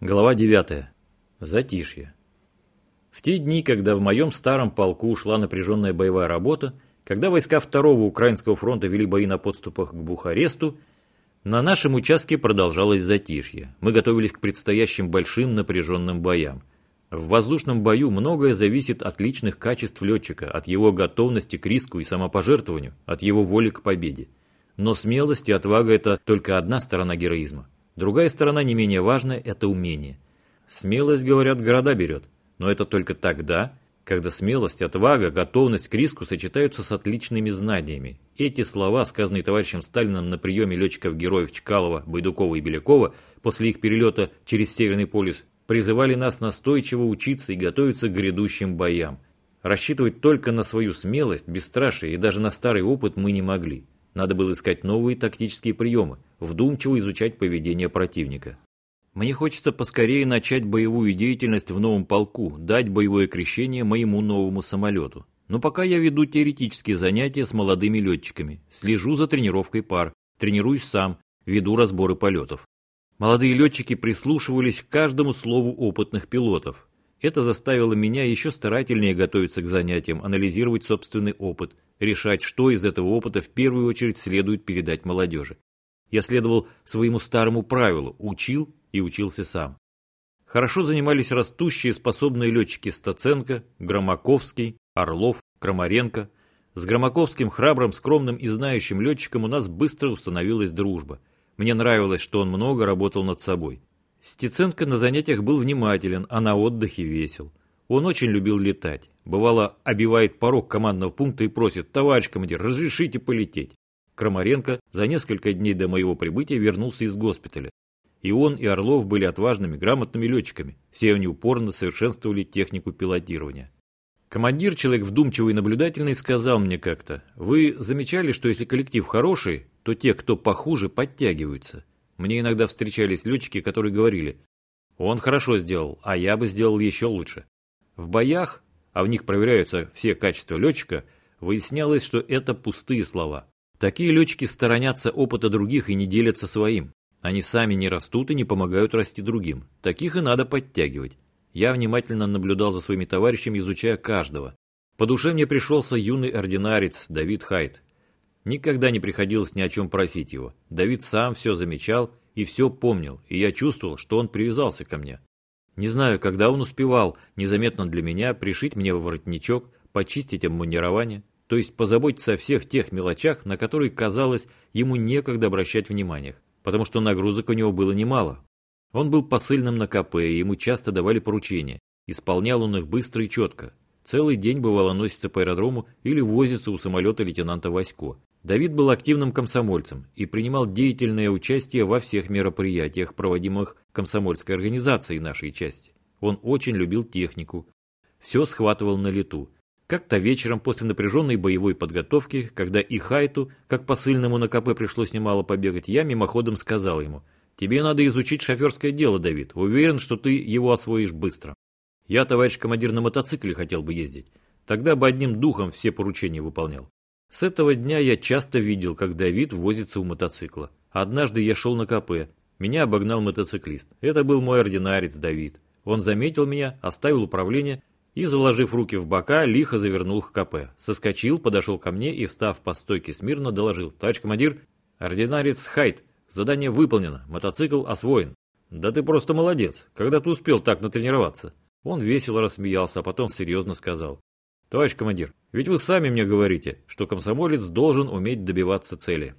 Глава 9. Затишье. В те дни, когда в моем старом полку шла напряженная боевая работа, когда войска Второго Украинского фронта вели бои на подступах к Бухаресту, на нашем участке продолжалось затишье. Мы готовились к предстоящим большим напряженным боям. В воздушном бою многое зависит от личных качеств летчика, от его готовности к риску и самопожертвованию, от его воли к победе. Но смелость и отвага – это только одна сторона героизма. Другая сторона, не менее важная, это умение. Смелость, говорят, города берет. Но это только тогда, когда смелость, отвага, готовность к риску сочетаются с отличными знаниями. Эти слова, сказанные товарищем Сталином на приеме летчиков-героев Чкалова, Байдукова и Белякова после их перелета через Северный полюс, призывали нас настойчиво учиться и готовиться к грядущим боям. Рассчитывать только на свою смелость, бесстрашие и даже на старый опыт мы не могли. Надо было искать новые тактические приемы, вдумчиво изучать поведение противника. Мне хочется поскорее начать боевую деятельность в новом полку, дать боевое крещение моему новому самолету. Но пока я веду теоретические занятия с молодыми летчиками, слежу за тренировкой пар, тренируюсь сам, веду разборы полетов. Молодые летчики прислушивались к каждому слову опытных пилотов, это заставило меня еще старательнее готовиться к занятиям, анализировать собственный опыт, решать, что из этого опыта в первую очередь следует передать молодежи. Я следовал своему старому правилу – учил и учился сам. Хорошо занимались растущие способные летчики Стаценко, Громаковский, Орлов, Крамаренко. С Громаковским храбрым, скромным и знающим летчиком у нас быстро установилась дружба. Мне нравилось, что он много работал над собой. Стеценко на занятиях был внимателен, а на отдыхе весел. Он очень любил летать. Бывало, обивает порог командного пункта и просит, товарищ командир, разрешите полететь. Крамаренко за несколько дней до моего прибытия вернулся из госпиталя. И он, и Орлов были отважными, грамотными летчиками. Все они упорно совершенствовали технику пилотирования. Командир, человек вдумчивый и наблюдательный, сказал мне как-то, «Вы замечали, что если коллектив хороший, то те, кто похуже, подтягиваются. Мне иногда встречались летчики, которые говорили, он хорошо сделал, а я бы сделал еще лучше. В боях, а в них проверяются все качества летчика, выяснялось, что это пустые слова. Такие летчики сторонятся опыта других и не делятся своим. Они сами не растут и не помогают расти другим. Таких и надо подтягивать. Я внимательно наблюдал за своими товарищами, изучая каждого. По душе мне пришелся юный ординарец Давид Хайт. Никогда не приходилось ни о чем просить его. Давид сам все замечал и все помнил, и я чувствовал, что он привязался ко мне. Не знаю, когда он успевал, незаметно для меня, пришить мне воротничок, почистить обмундирование, то есть позаботиться о всех тех мелочах, на которые, казалось, ему некогда обращать внимание, потому что нагрузок у него было немало. Он был посыльным на КП, и ему часто давали поручения. Исполнял он их быстро и четко. Целый день бывало носится по аэродрому или возится у самолета лейтенанта Васько. Давид был активным комсомольцем и принимал деятельное участие во всех мероприятиях, проводимых комсомольской организацией нашей части. Он очень любил технику, все схватывал на лету. Как-то вечером после напряженной боевой подготовки, когда и Хайту, как посыльному на КП пришлось немало побегать, я мимоходом сказал ему, «Тебе надо изучить шоферское дело, Давид. Уверен, что ты его освоишь быстро. Я, товарищ командир, на мотоцикле хотел бы ездить. Тогда бы одним духом все поручения выполнял. С этого дня я часто видел, как Давид возится у мотоцикла. Однажды я шел на КП. Меня обогнал мотоциклист. Это был мой ординарец Давид. Он заметил меня, оставил управление и, заложив руки в бока, лихо завернул к КП. Соскочил, подошел ко мне и, встав по стойке смирно, доложил. «Товарищ командир, ординарец Хайт, задание выполнено, мотоцикл освоен». «Да ты просто молодец, когда ты успел так натренироваться?» Он весело рассмеялся, а потом серьезно сказал. Товарищ командир, ведь вы сами мне говорите, что комсомолец должен уметь добиваться цели.